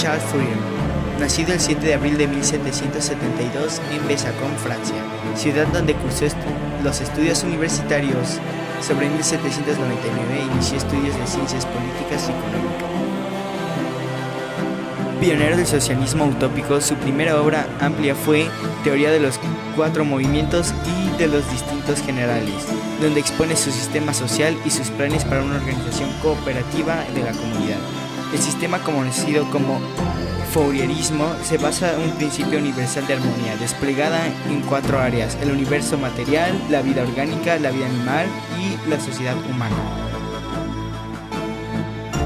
Charles Fourier, nacido el 7 de abril de 1772 en Besançon, Francia, ciudad donde cursó los estudios universitarios. Sobre 1799 inició estudios de ciencias políticas y económicas. Pionero del socialismo utópico, su primera obra amplia fue Teoría de los cuatro movimientos y de los distintos generales, donde expone su sistema social y sus planes para una organización cooperativa de la comunidad. El sistema conocido como Fourierismo se basa en un principio universal de armonía, desplegada en cuatro áreas, el universo material, la vida orgánica, la vida animal y la sociedad humana.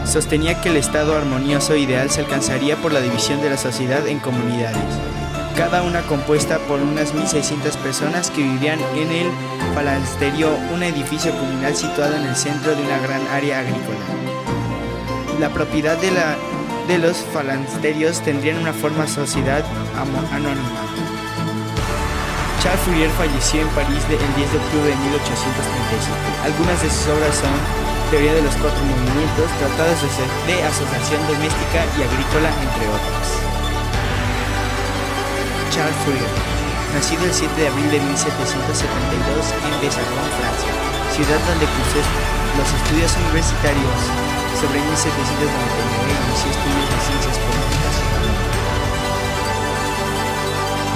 Sostenía que el estado armonioso ideal se alcanzaría por la división de la sociedad en comunidades, cada una compuesta por unas 1.600 personas que vivirían en el Falansterio, un edificio comunal situado en el centro de una gran área agrícola. La propiedad de, la, de los falansterios tendrían una forma sociedad anónima. Charles Fourier falleció en París el 10 de octubre de 1837. Algunas de sus obras son Teoría de los cuatro movimientos, Tratados de asociación doméstica y agrícola, entre otras. Charles Fourier, nacido el 7 de abril de 1772 en Besançon, Francia, ciudad donde cursó los estudios universitarios. Sobre 1799 inició estudios de ciencias políticas.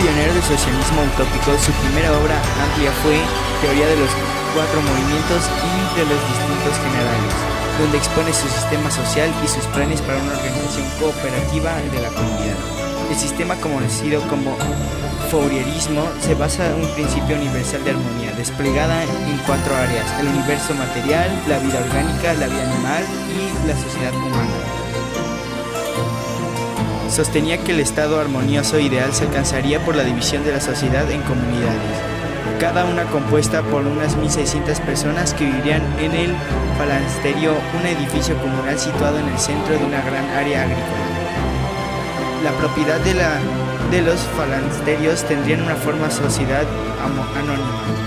Pionero del socialismo utópico, su primera obra amplia fue Teoría de los cuatro movimientos y de los distintos generales, donde expone su sistema social y sus planes para una organización cooperativa de la comunidad. El sistema conocido como Fourierismo se basa en un principio universal de armonía, desplegada en cuatro áreas, el universo material, la vida orgánica, la vida animal y la sociedad humana. Sostenía que el estado armonioso ideal se alcanzaría por la división de la sociedad en comunidades, cada una compuesta por unas 1.600 personas que vivirían en el Falansterio, un edificio comunal situado en el centro de una gran área agrícola. La propiedad de, la, de los falansterios tendrían una forma sociedad anónima.